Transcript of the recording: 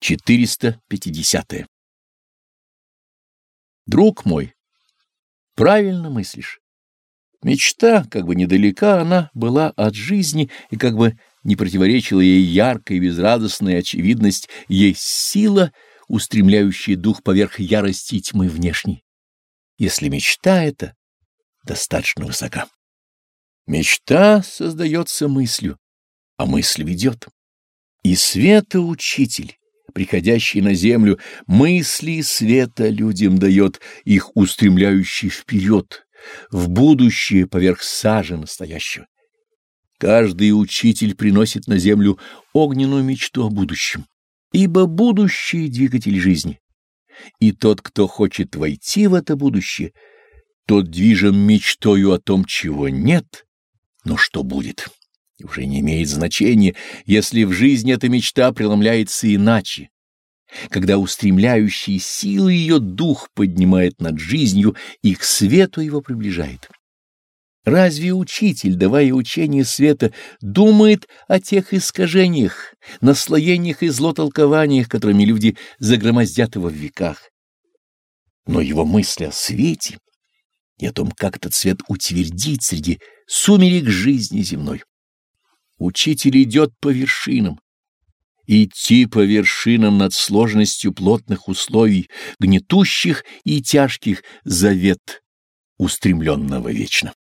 450. -е. Друг мой, правильно мыслишь. Мечта, как бы недалека она была от жизни, и как бы не противоречила ей яркая и безрадостная очевидность, есть сила, устремляющая дух поверх ярости и тьмы внешней. Если мечта эта достаточно высока. Мечта создается мыслью, а мысль ведет. И света учитель, приходящий на землю, мысли света людям дает, их устремляющий вперед, в будущее поверх сажи настоящего. Каждый учитель приносит на землю огненную мечту о будущем, ибо будущее — двигатель жизни. И тот, кто хочет войти в это будущее, тот движим мечтою о том, чего нет, но что будет. И уже не имеет значения, если в жизни эта мечта преломляется иначе, когда устремляющий силы ее дух поднимает над жизнью и к свету его приближает. Разве учитель, давая учение света, думает о тех искажениях, наслоениях и злотолкованиях, которыми люди загромоздят его в веках? Но его мысли о свете и о том, как этот свет утвердить среди сумерек жизни земной. Учитель идет по вершинам. Идти по вершинам над сложностью плотных условий, гнетущих и тяжких, завет устремленного вечно.